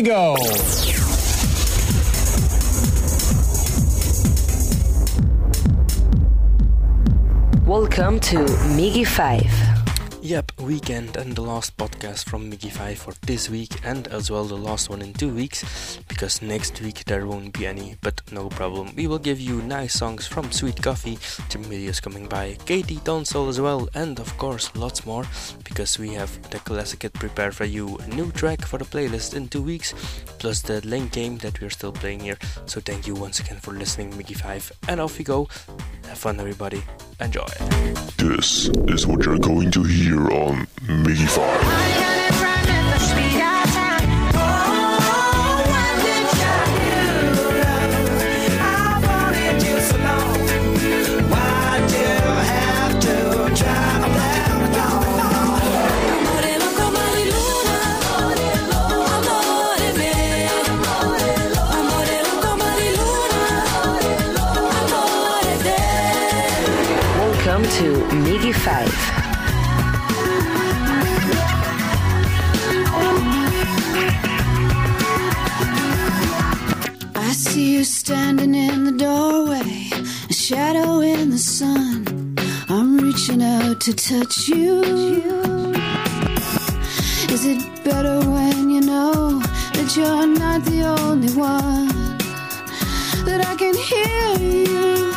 we go. Welcome to MIGY 5. Yep, weekend and the last podcast from MIGY 5 for this week and as well the last one in two weeks because next week there won't be any, but no problem. We will give you nice songs from Sweet Coffee, Jim videos coming by, KT Tunstall as well, and of course lots more because we have the classic kit prepared for you, a new track for the playlist in two weeks, plus the link game that we're still playing here. So thank you once again for listening, MIGY 5, and off we go. Have fun, everybody. Enjoy. This is what you're going to hear on MIGY 5. You standing in the doorway, a shadow in the sun. I'm reaching out to touch you. Is it better when you know that you're not the only one? That I can hear you,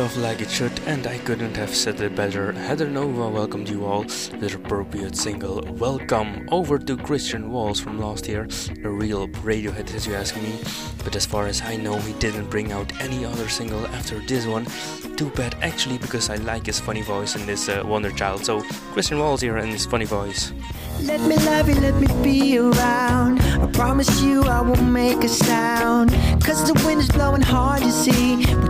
off like it should, and I couldn't have said it better. Heather Nova welcomed you all with appropriate single Welcome over to Christian Walz from last year, a real radio hit as you ask me. But as far as I know, he didn't bring out any other single after this one. Too bad actually, because I like his funny voice and his uh, Wonder Child. So Christian Walz here and his funny voice. Let me love you, let me be around. I promise you I won't make a sound. Cause the wind is blowing hard to see. But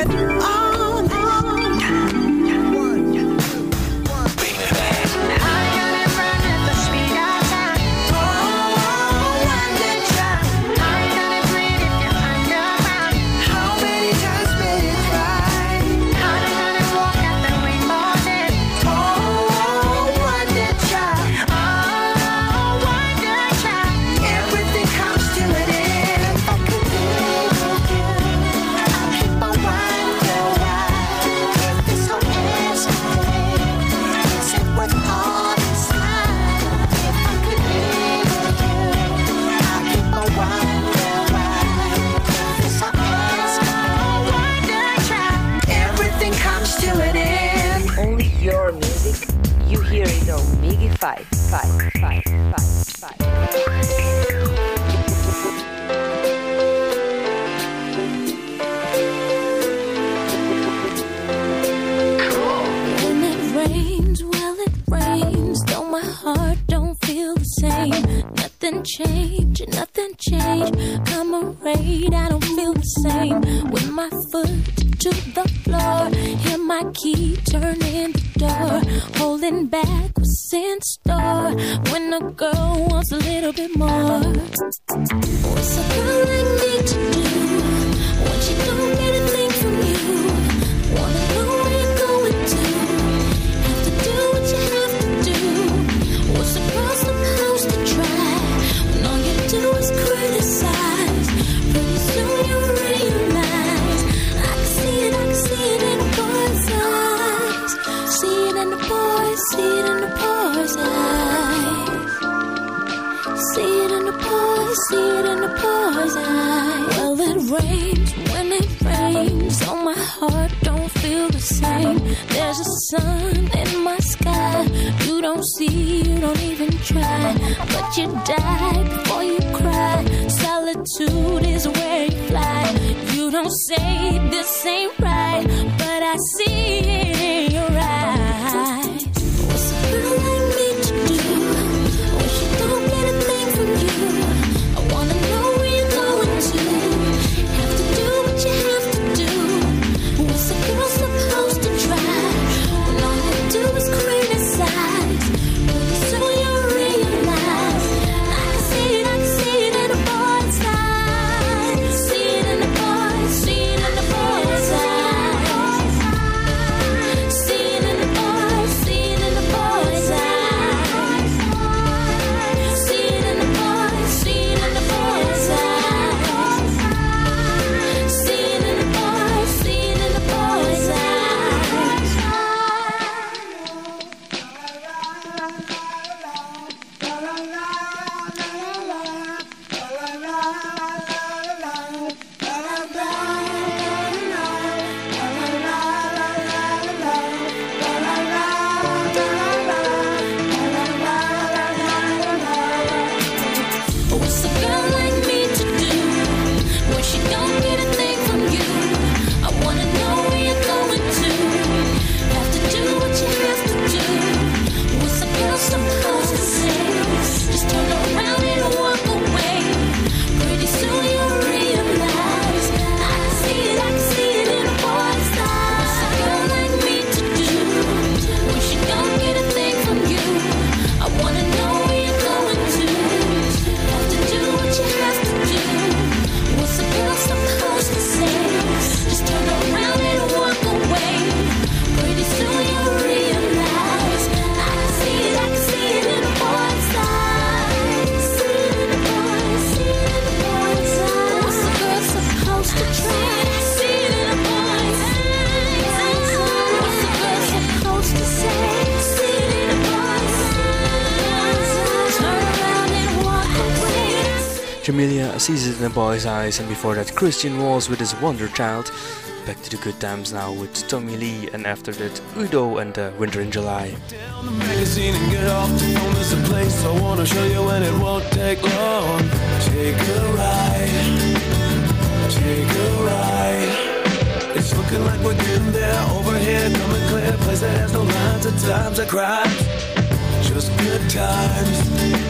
it. Oh. heart don't feel the same. There's a sun in my sky. You don't see, you don't even try. But you die before you cry. Solitude is where you fly. You don't say this ain't right, but I see it in your eyes. in a boy's eyes, and before that, Christian Walz with his Wonder Child. Back to the good times now with Tommy Lee, and after that, Udo and uh, Winter in July. It's looking like we're getting there. Coming clear. Place that has no lines. Times I cry. Just good times.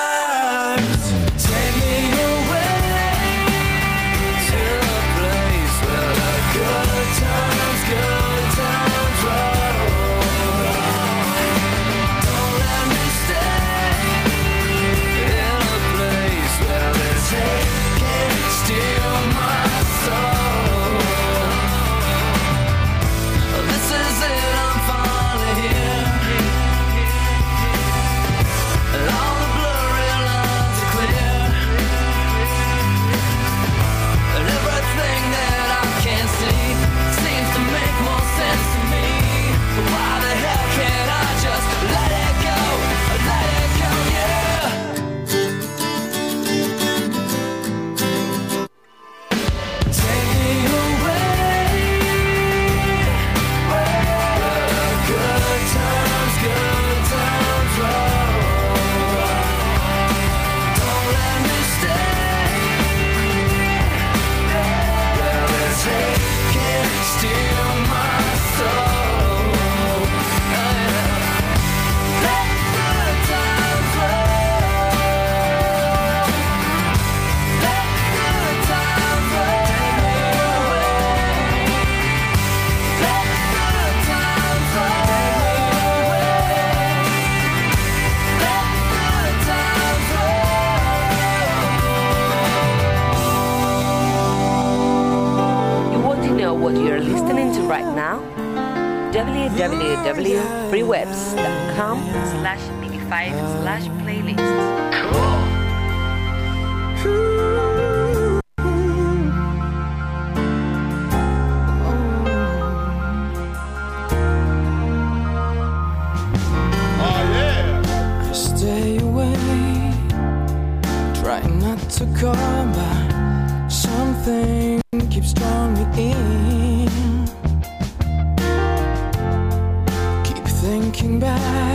side.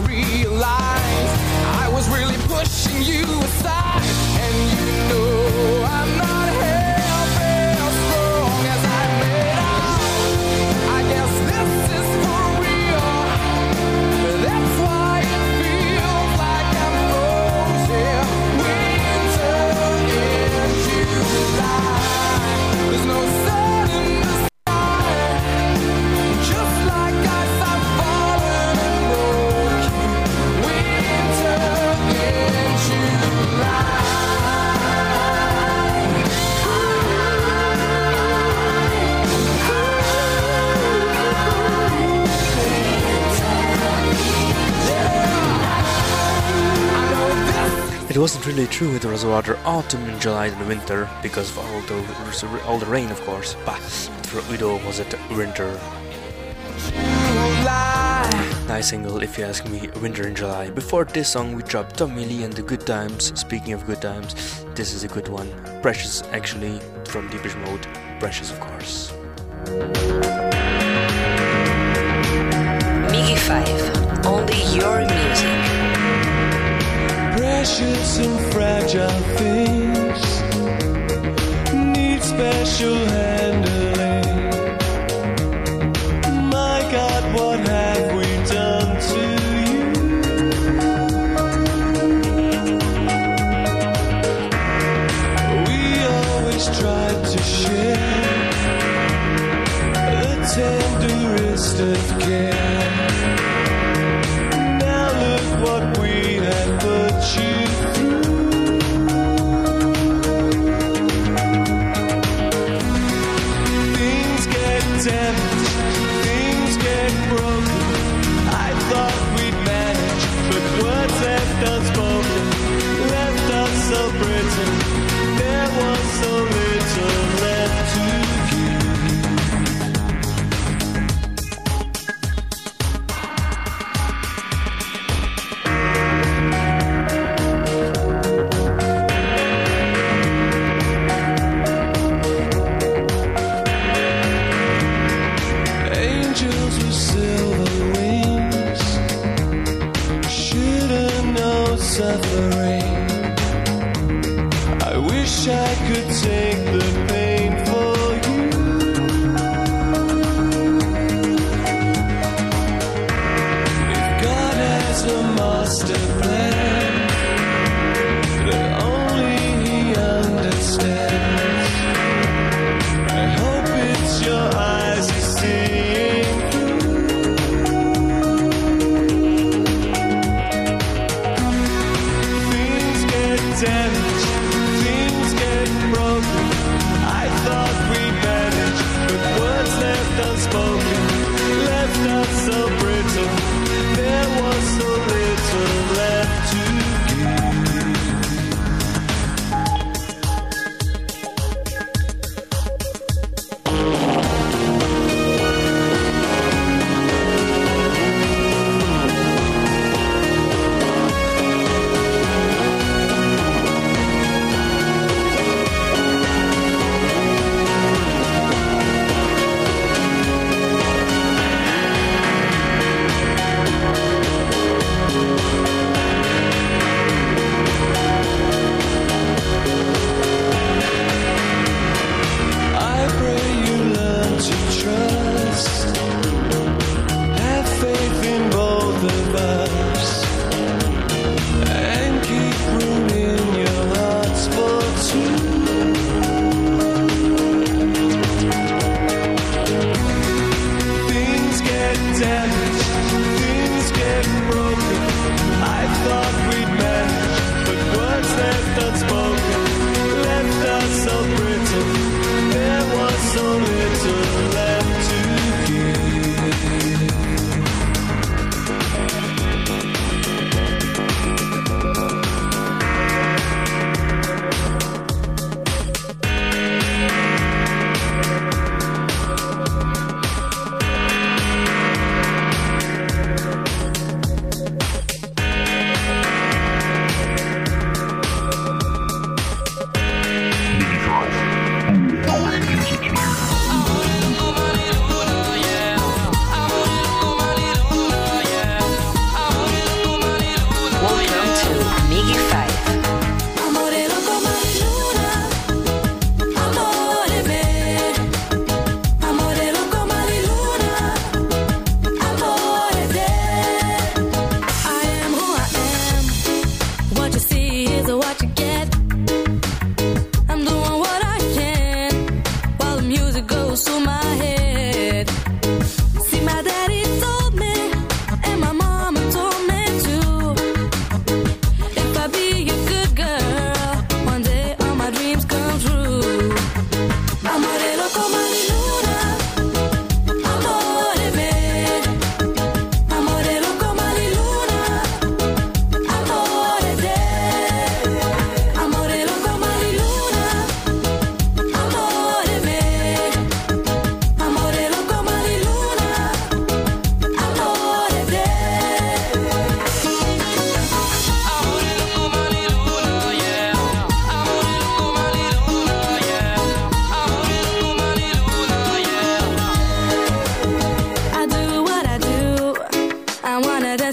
Realize wasn't really true. It was rather autumn in July and winter because of all the all the rain, of course. But for Udo was it winter? Nice single, if you ask me. Winter in July. Before this song, we dropped Tommy Lee and the Good Times. Speaking of good times, this is a good one. Precious, actually, from Depeche Mode. Precious, of course. MIGY 5. Only your music. Precious and fragile things need special handling. My God, what have we done to you? We always tried to share the tenderest of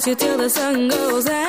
you till the sun goes down.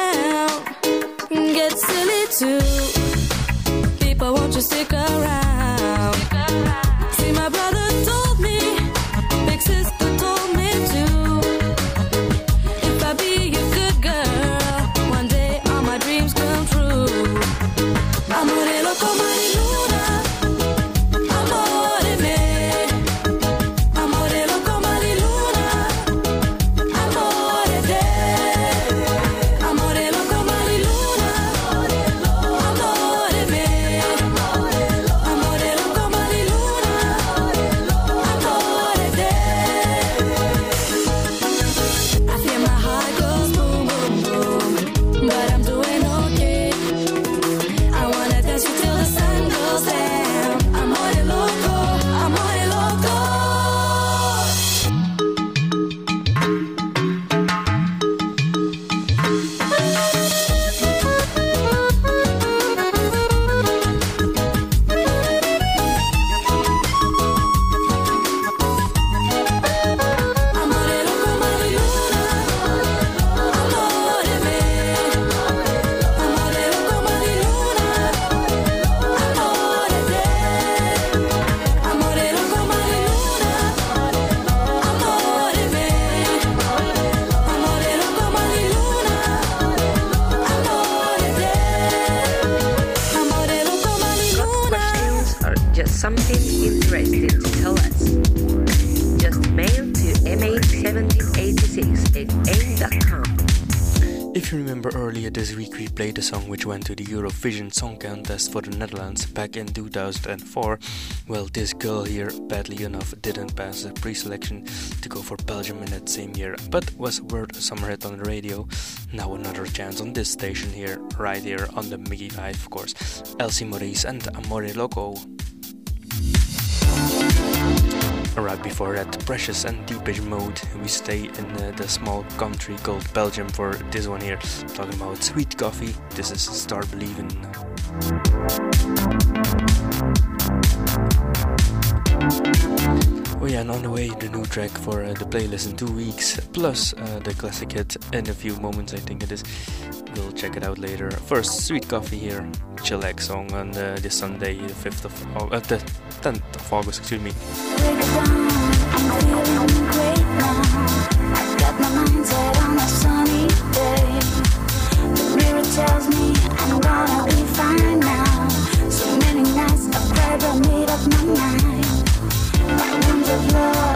If you remember earlier this week, we played a song which went to the Eurovision Song Contest for the Netherlands back in 2004. Well, this girl here, badly enough, didn't pass the pre selection to go for Belgium in that same year, but was worth a summer hit on the radio. Now, another chance on this station here, right here on the MIGY 5, of course. Elsie Maurice and Amore Loco. Right before that, Precious and Depeche Mode, we stay in uh, the small country called Belgium for this one here. Talking about sweet coffee. This is Start Believing. Oh yeah, and on the way, the new track for uh, the playlist in two weeks, plus uh, the classic hit in a few moments, I think it is. We'll check it out later. First, Sweet Coffee here, chillax song on uh, this Sunday, the 5th of, uh, the 10th of August, excuse me. Of love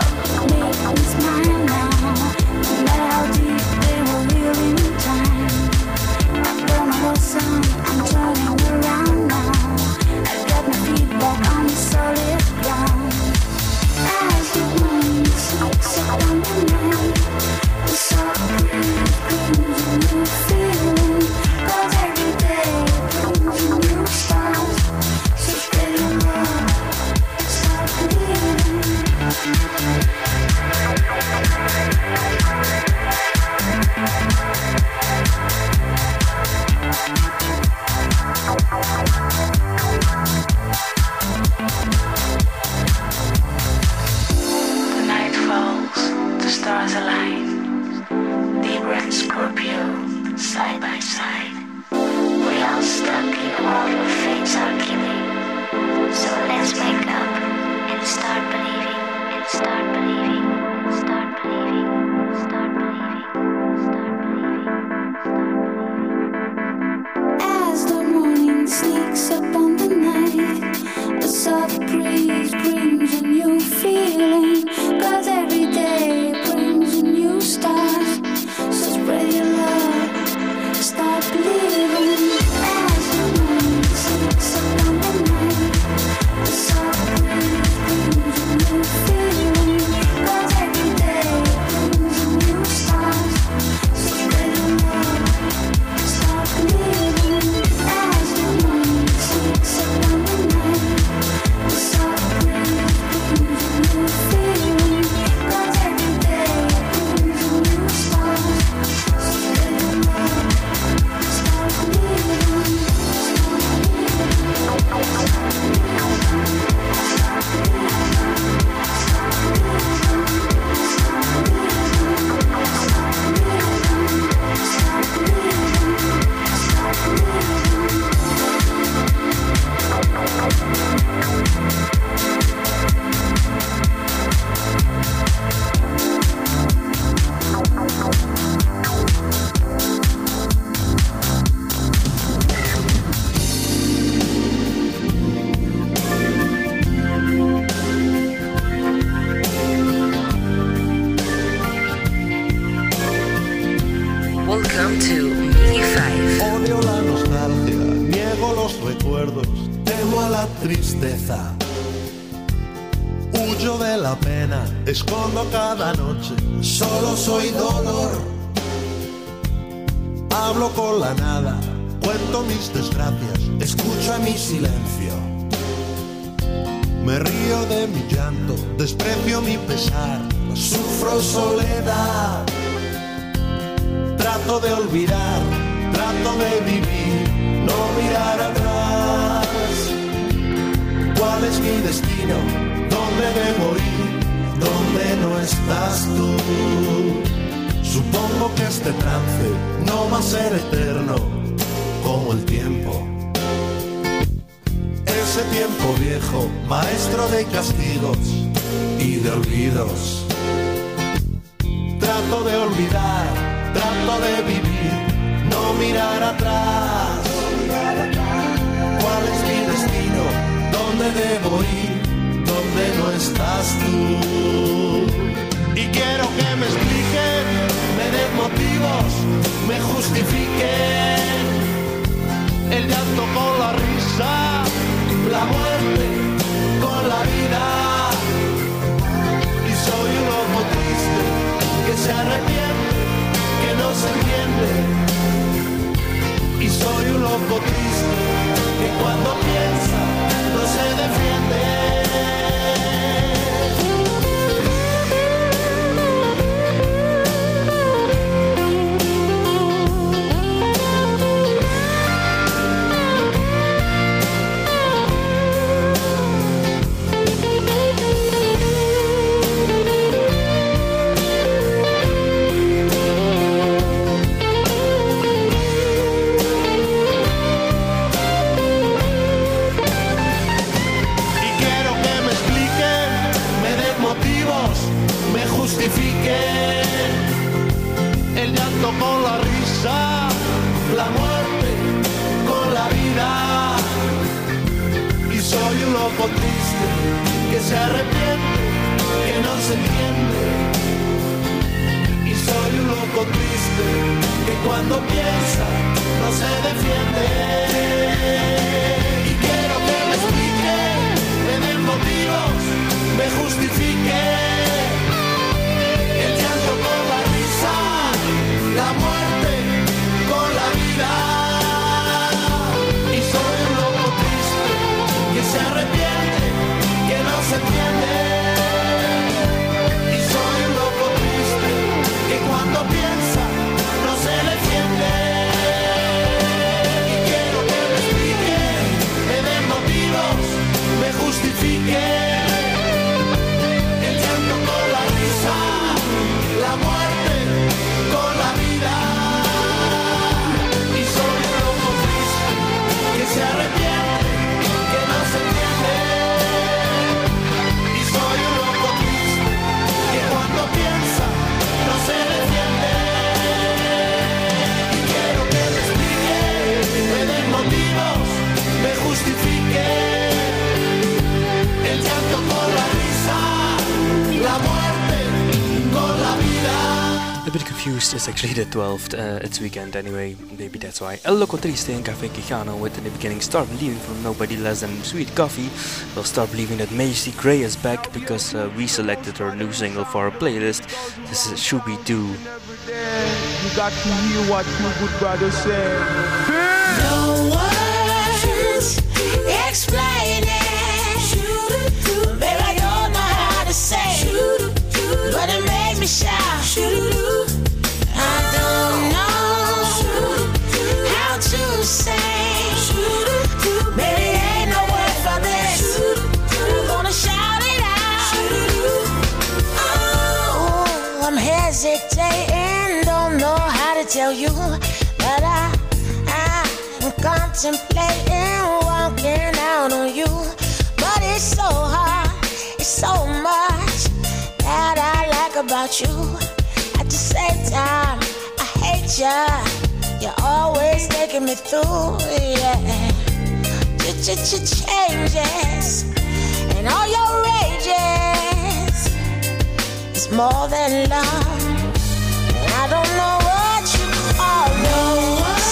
Huyo de la pena, escondo cada noche, solo soy dolor. Hablo con la nada, cuento mis desgracias, escucho mi silencio. Me río de mi llanto, desprecio mi pesar, sufro soledad. Trato de olvidar, trato de vivir, no mirar atrás. ¿Cuál es mi destino? ¿Dónde debo ir? ¿Dónde no estás tú? Supongo que este trance no va a ser eterno como el tiempo. Ese tiempo viejo, maestro de castigos y de olvidos. Trato de olvidar, trato de vivir, no mirar atrás. ¿Cuál es mi destino? ¿Dónde debo ir? ¿Dónde no estás tú? Y quiero que me expliquen, me den motivos, me justifiquen. El llanto con la risa, la muerte con la vida. Y soy un loco triste que se arrepiente, que no se entiende. Y soy un loco triste que cuando piensa no se defiende. Justifiquen. El llanto con la risa, la muerte con la vida. Y soy un loco triste que se arrepiente, que no se entiende. Y soy un loco triste que cuando piensa no se defiende. Y quiero que me expliquen, me den motivos, me justifiquen. Se arrepiente, que no se entiende. Confused, it's actually the 12th, uh, it's weekend anyway, maybe that's why. El Loco Triste in Café Quijano with in the beginning Start Believing from Nobody Less Than Sweet Coffee. We'll start believing that Macy Gray is back because uh, we selected her new single for our playlist. This is Shooby Doo. You got to hear what good brother said. About you. At the same time, I hate ya. You're always taking me through, yeah. Changes and all your rages. is more than love. And I don't know what you call no words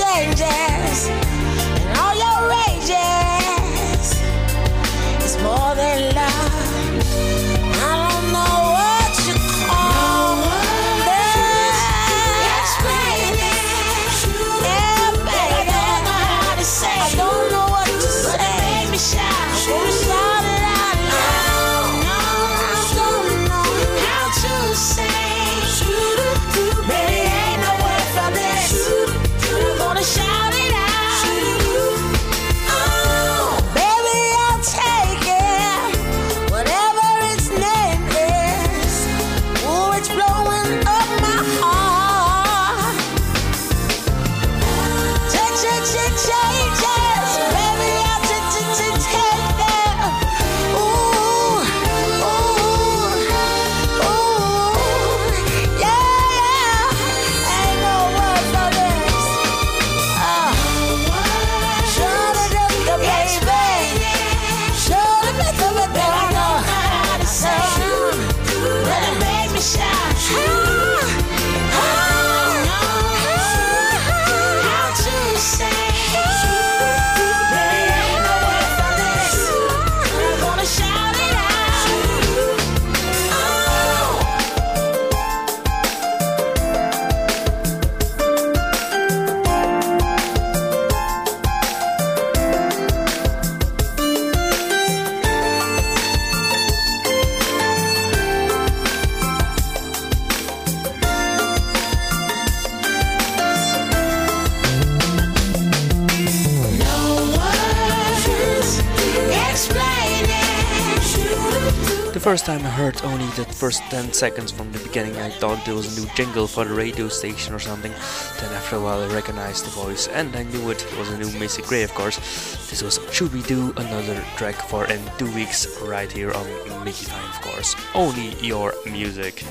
Ch-ch-ch-changes and all your rages. The first 10 seconds from the beginning, I thought there was a new jingle for the radio station or something. Then, after a while, I recognized the voice and I knew it was a new Macy Gray, of course. This was Shooby Doo Another track for in two weeks, right here on MIGY 5, of course. Only your music.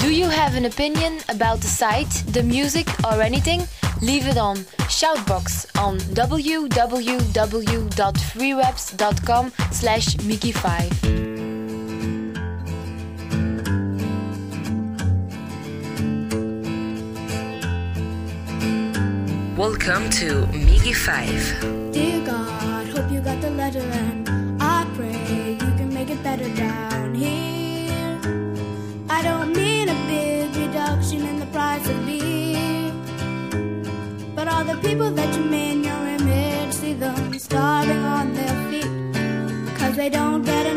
Do you have an opinion about the site, the music, or anything? Leave it on Shoutbox on www.freewebs.com slash MIGY5. Welcome to MIGY 5. Dear God, hope you got the letter and I pray you can make it better down here. I don't mean a big reduction in the price of beer, but all the people that you made in your image, see them starving on their feet because they don't get enough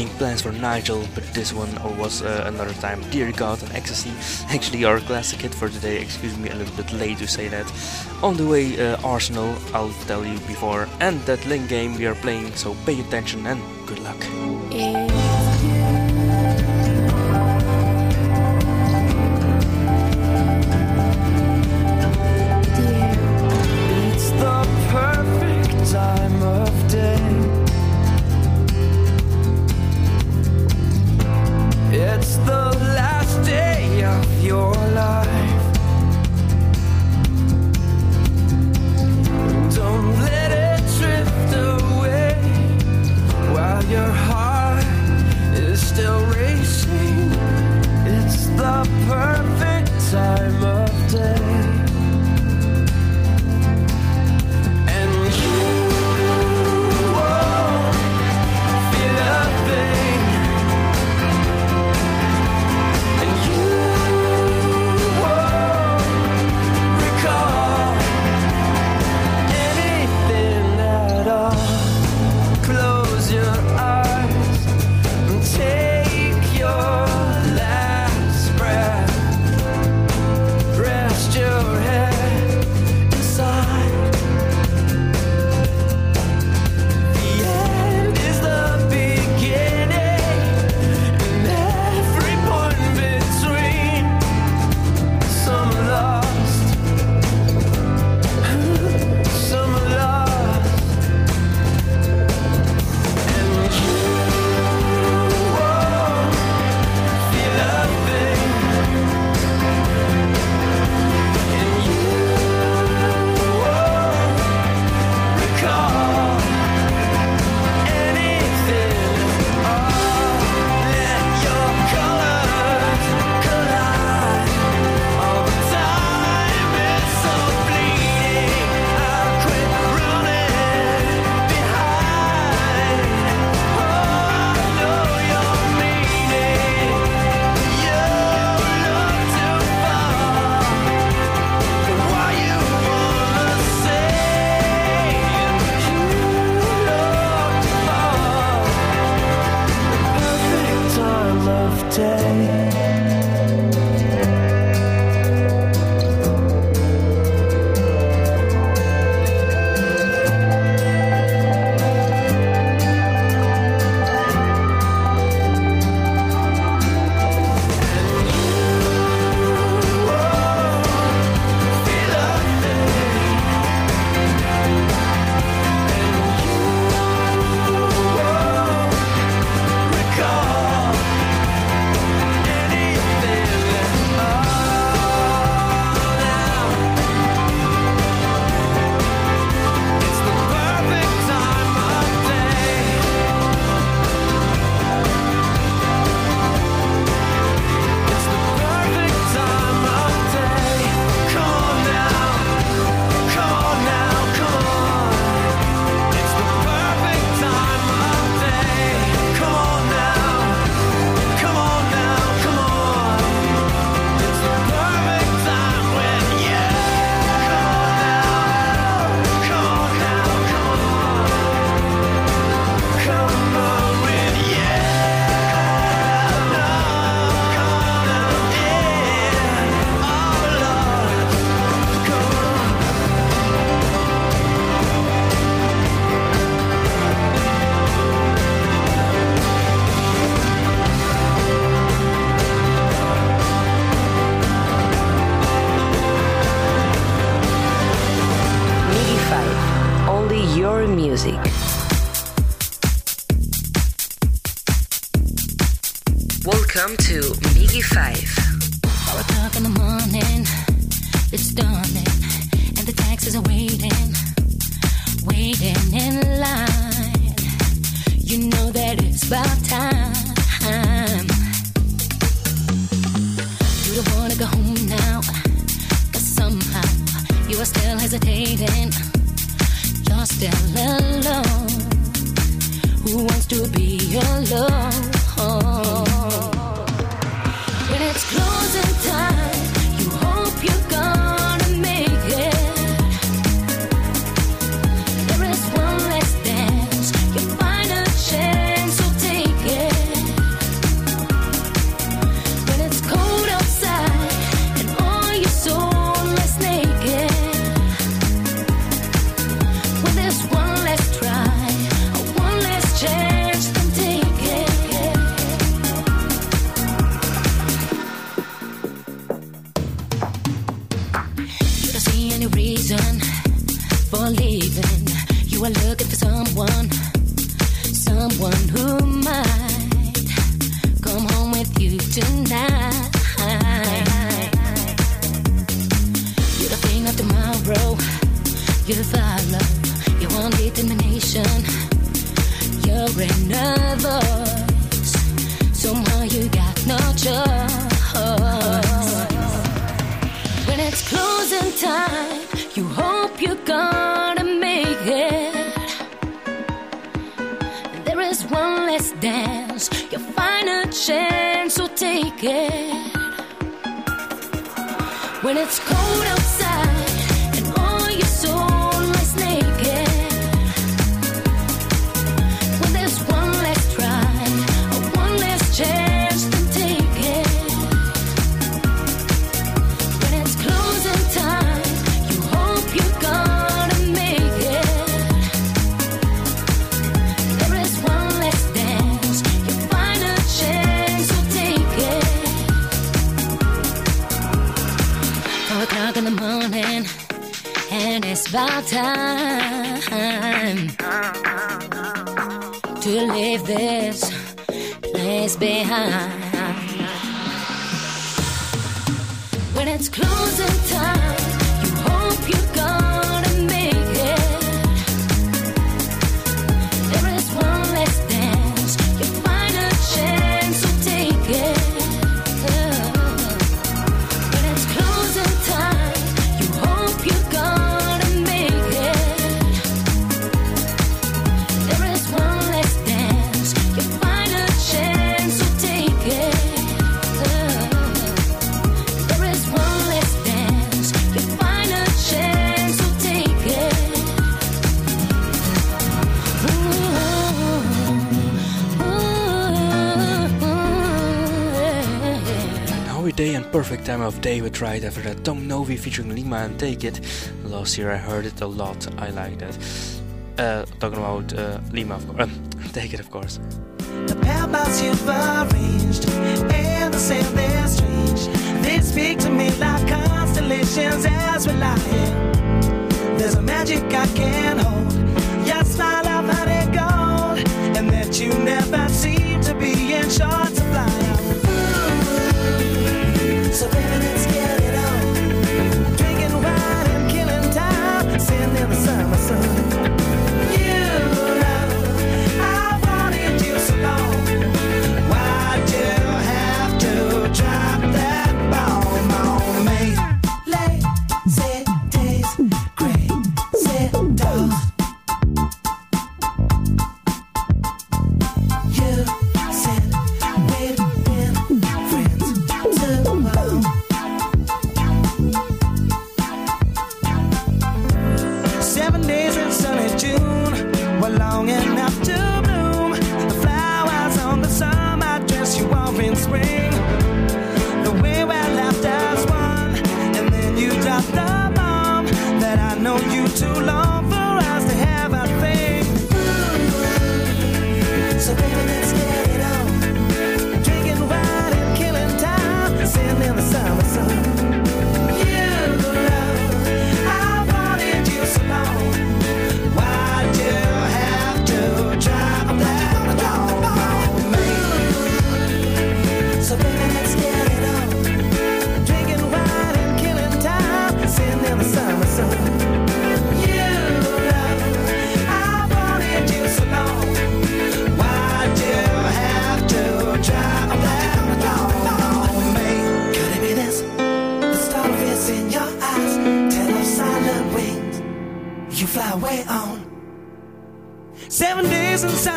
making plans for Nigel, but this one was uh, another time. Dear God and XTC, actually our classic hit for today. Excuse me, a little bit late to say that. On the way, uh, Arsenal, I'll tell you before, and that link game we are playing, so pay attention and your love. to leave this place behind. When it's closing time. Perfect Time of Day with right after that Tom Novy featuring Lima and Take It. Last year I heard it a lot, I like that. Uh, talking about uh, Lima, of course. Um, Take It, of course. The paths you've arranged and the sand they're strange. They speak to me like constellations as we lie. There's a magic I can hold. Your smile, I've had it gold, and that you never seem to be in charge. Yeah.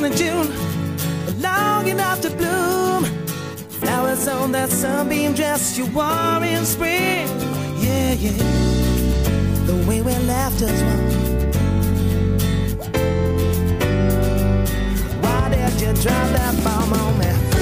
down in June, long enough to bloom. Flowers on that sunbeam dress you wore in spring. Yeah, yeah. The way we left us one. Why did you drop that bomb on me?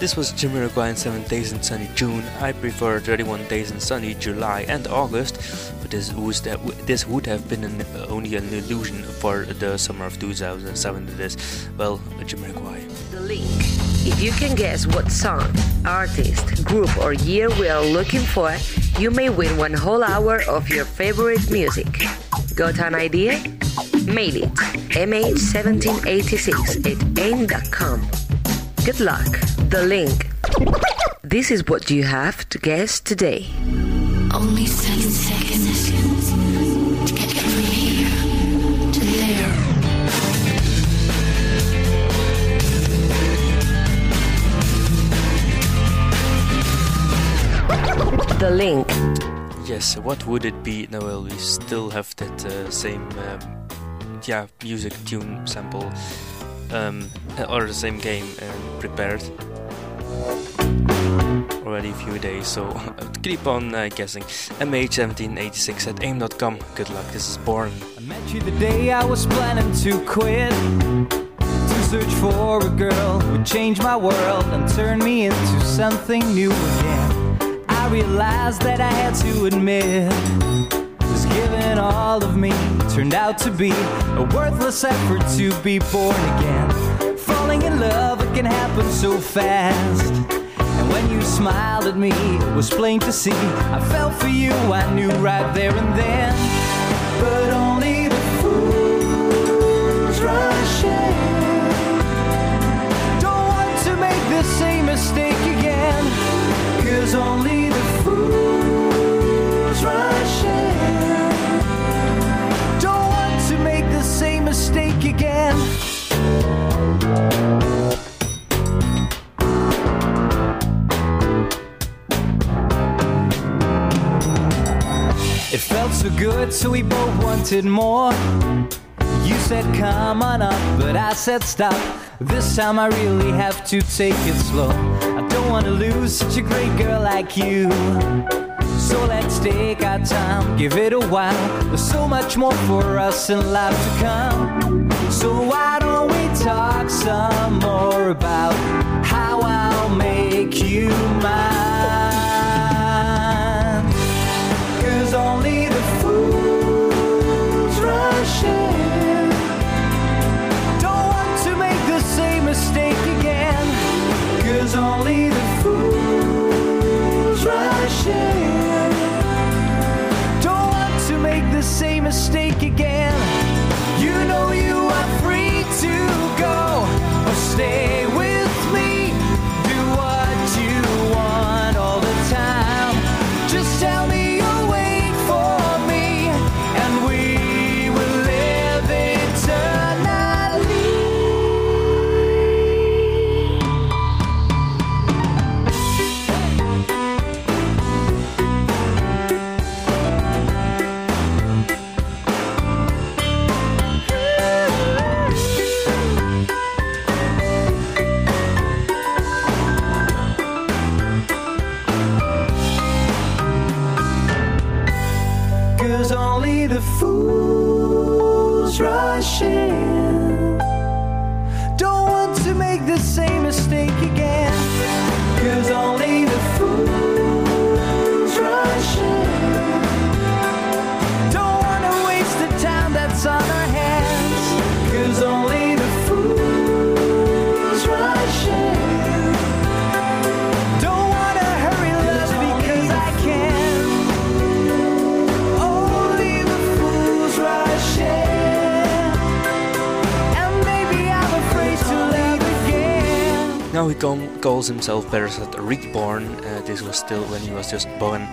This was Jamiroquai in 7 Days in Sunny June. I prefer 31 Days in Sunny July and August, but this have, this would have been an, uh, only an illusion for the summer of 2007. It is, well, Jamiroquai. The link. If you can guess what song, artist, group, or year we are looking for, you may win one whole hour of your favorite music. Got an idea? Mail it mh1786 at aim.com. Good luck. The link. This is what you have to guess today. Only seven seconds to get from here to there. The link. Yes, what would it be? No, well, we still have that uh, same, um, yeah, music tune sample, um, or the same game uh, prepared already a few days, so keep on uh, guessing. MH1786 at aim.com. Good luck, this is Born. I met you the day I was planning to quit. To search for a girl would change my world and turn me into something new again. I realized that I had to admit was giving all of me turned out to be a worthless effort to be born again. Falling in love, it can happen so fast. When you smiled at me, it was plain to see I fell for you, I knew right there and then. Good, so we both wanted more. You said, come on up, but I said, stop. This time I really have to take it slow. I don't want to lose such a great girl like you. So let's take our time, give it a while. There's so much more for us in life to come. So why don't we talk some more about how I'll make you mine? The fools rush in. Don't want to make the same mistake Now he calls himself said Reborn. Uh, this was still when he was just born.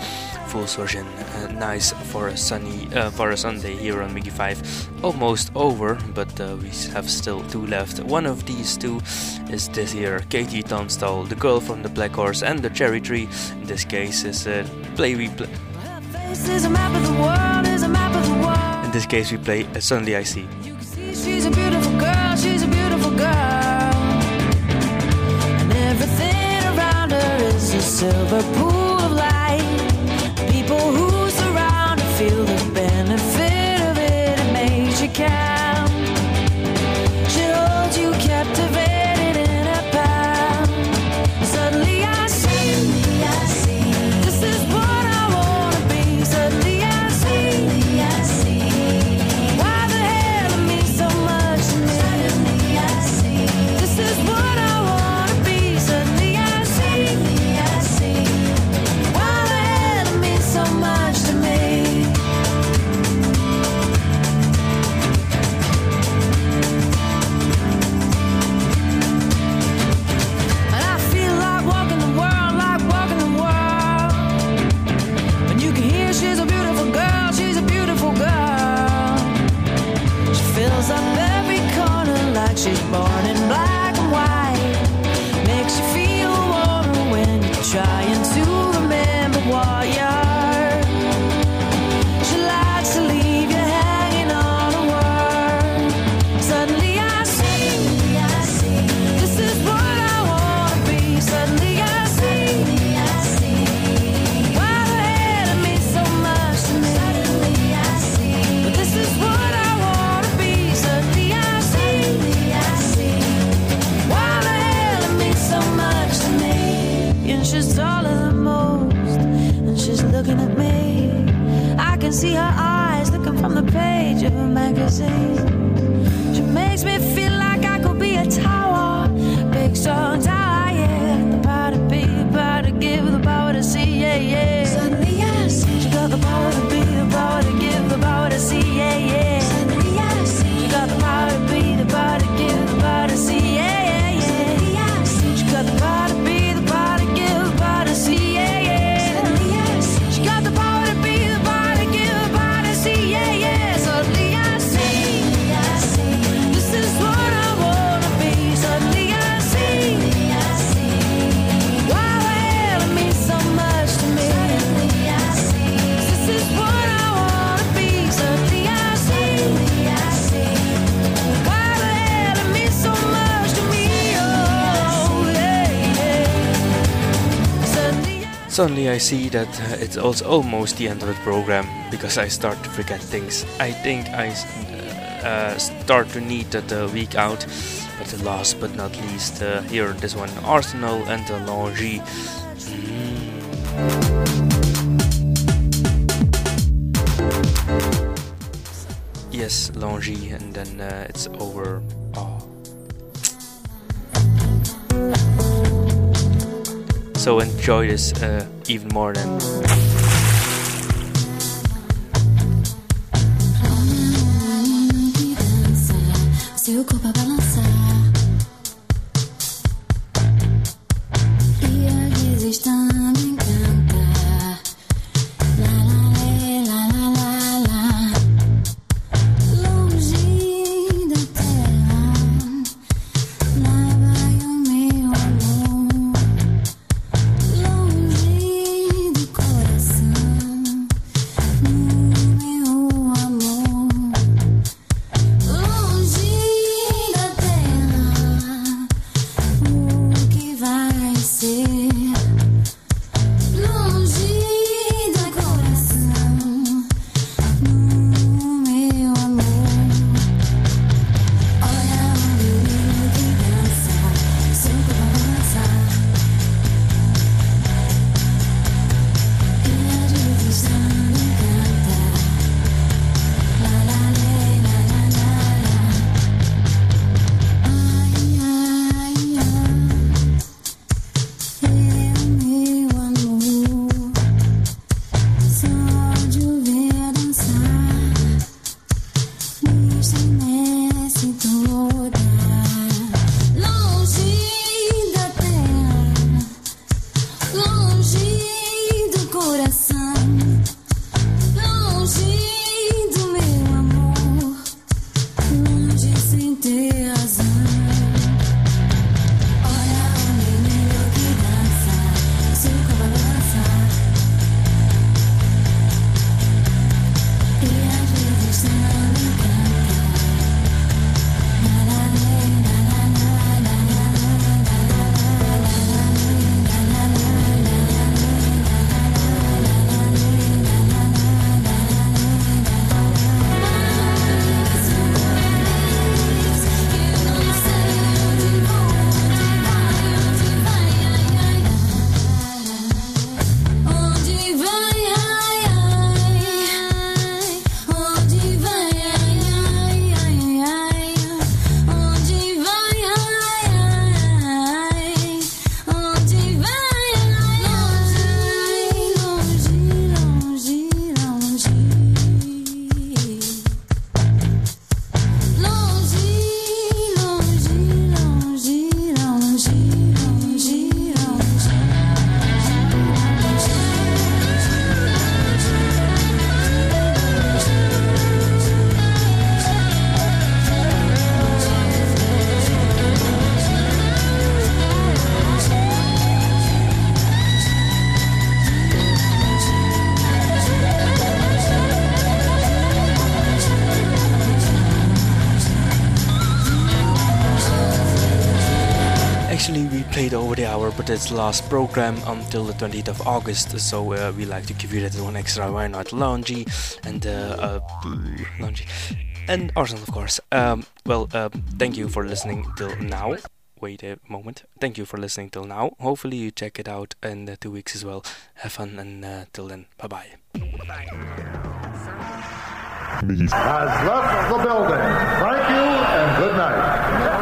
Full version, uh, nice for a sunny uh, for a Sunday here on MIGY Five. Almost over, but uh, we have still two left. One of these two is this here, KT Tunstall, the girl from the Black Horse and the Cherry Tree. In this case, is play we play. In this case, we play Suddenly I See. Silver pool Suddenly I see that uh, it's also almost the end of the program because I start to forget things. I think I uh, uh, start to need that uh, week out. But last but not least, uh, here this one Arsenal and uh, Longy. Mm. Yes, Longy, and then uh, it's over. Oh. so enjoy this uh, even more than. last program until the 20th of August, so uh, we like to give you that one extra why not laundry and uh, uh and Arsenal of course. Um, well, uh, thank you for listening till now. Wait a moment. Thank you for listening till now. Hopefully you check it out in two weeks as well. Have fun and uh, till then, bye bye. Has left the building. Thank you and good night.